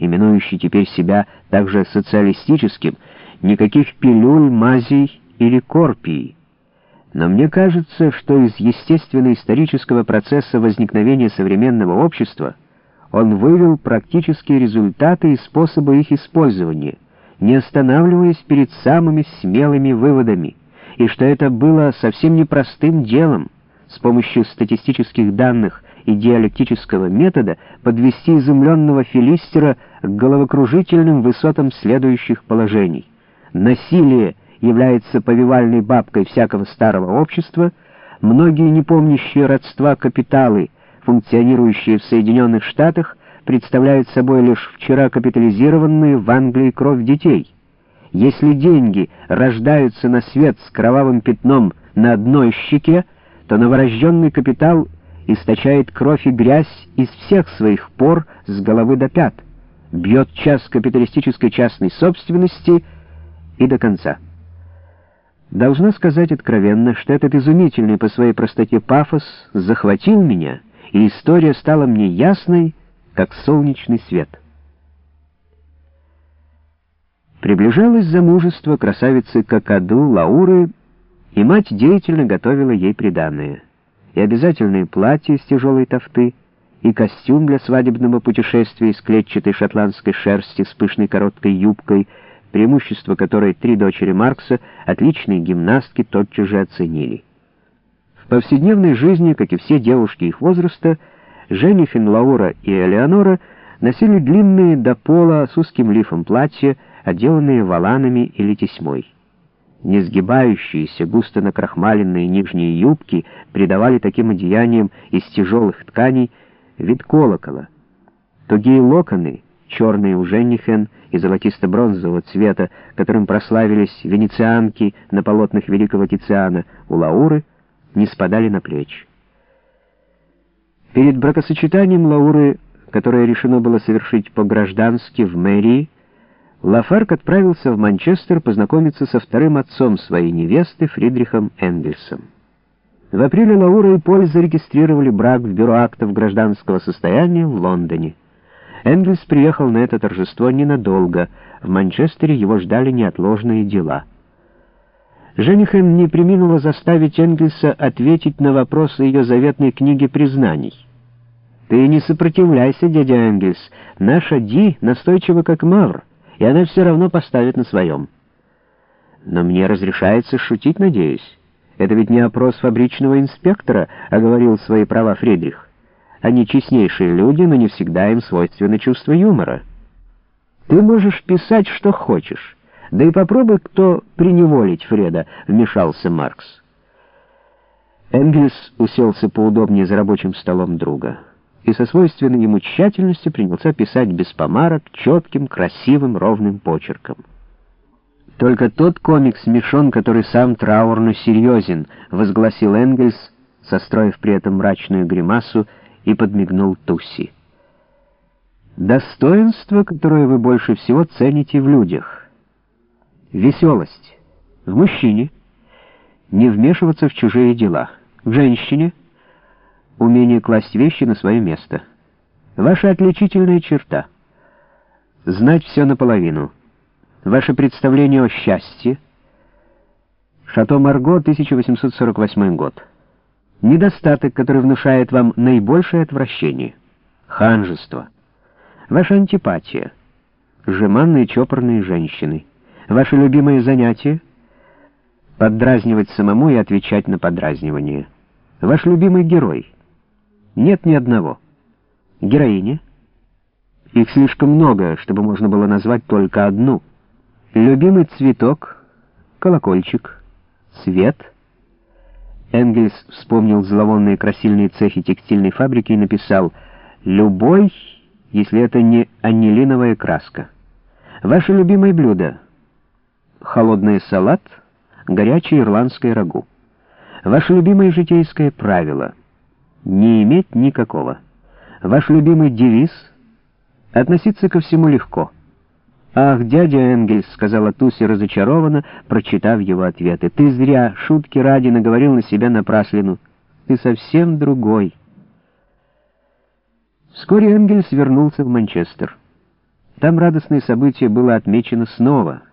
именующий теперь себя также социалистическим, никаких пилюль, мазей или корпий. Но мне кажется, что из естественно-исторического процесса возникновения современного общества он вывел практические результаты и способы их использования, не останавливаясь перед самыми смелыми выводами, и что это было совсем непростым делом с помощью статистических данных и диалектического метода подвести изумленного филистера к головокружительным высотам следующих положений. Насилие является повивальной бабкой всякого старого общества, многие не помнящие родства капиталы, функционирующие в Соединенных Штатах, представляют собой лишь вчера капитализированную в Англии кровь детей. Если деньги рождаются на свет с кровавым пятном на одной щеке, то новорожденный капитал источает кровь и грязь из всех своих пор с головы до пят, бьет час капиталистической частной собственности и до конца. Должна сказать откровенно, что этот изумительный по своей простоте пафос захватил меня, и история стала мне ясной, как солнечный свет. Приближалось замужество красавицы Какаду Лауры, и мать деятельно готовила ей приданое. И обязательные платья из тяжелой тофты, и костюм для свадебного путешествия из клетчатой шотландской шерсти с пышной короткой юбкой — преимущество которой три дочери Маркса, отличные гимнастки, тотчас же оценили. В повседневной жизни, как и все девушки их возраста, Женихин, Лаура и Элеонора носили длинные до пола с узким лифом платья, отделанные воланами или тесьмой. Несгибающиеся, густо накрахмаленные нижние юбки придавали таким одеяниям из тяжелых тканей вид колокола. Тугие локоны — черные у Женнихен и золотисто-бронзового цвета, которым прославились венецианки на полотнах великого Тициана, у Лауры не спадали на плечи. Перед бракосочетанием Лауры, которое решено было совершить по-граждански в мэрии, Лафарк отправился в Манчестер познакомиться со вторым отцом своей невесты Фридрихом Энгельсом. В апреле Лаура и Поль зарегистрировали брак в бюро актов гражданского состояния в Лондоне. Энгельс приехал на это торжество ненадолго. В Манчестере его ждали неотложные дела. Женихен не приминула заставить Энгельса ответить на вопросы ее заветной книги признаний. «Ты не сопротивляйся, дядя Энгельс. Наша Ди настойчива как мавр, и она все равно поставит на своем». «Но мне разрешается шутить, надеюсь. Это ведь не опрос фабричного инспектора», — оговорил свои права Фридрих. Они честнейшие люди, но не всегда им свойственно чувство юмора. Ты можешь писать, что хочешь. Да и попробуй кто приневолить Фреда, вмешался Маркс. Энгельс уселся поудобнее за рабочим столом друга и со свойственной ему тщательностью принялся писать без помарок, четким, красивым, ровным почерком. «Только тот комик смешон, который сам траурно серьезен», — возгласил Энгельс, состроив при этом мрачную гримасу, — и подмигнул Тусси. Достоинство, которое вы больше всего цените в людях. Веселость. В мужчине. Не вмешиваться в чужие дела. В женщине. Умение класть вещи на свое место. Ваша отличительная черта. Знать все наполовину. Ваше представление о счастье. Шато Марго, 1848 год. Недостаток, который внушает вам наибольшее отвращение. Ханжество. Ваша антипатия. Жеманные чопорные женщины. Ваше любимое занятие? Поддразнивать самому и отвечать на подразнивание. Ваш любимый герой? Нет ни одного. Героиня? Их слишком много, чтобы можно было назвать только одну. Любимый цветок, колокольчик, свет — Энгельс вспомнил зловонные красильные цехи текстильной фабрики и написал «Любой, если это не анилиновая краска». Ваше любимое блюдо — холодный салат, горячее ирландское рагу. Ваше любимое житейское правило — не иметь никакого. Ваш любимый девиз — относиться ко всему легко — «Ах, дядя Энгельс», — сказала Туси разочарованно, прочитав его ответы, — «ты зря, шутки ради, наговорил на себя напраслину. Ты совсем другой». Вскоре Энгельс вернулся в Манчестер. Там радостное событие было отмечено снова —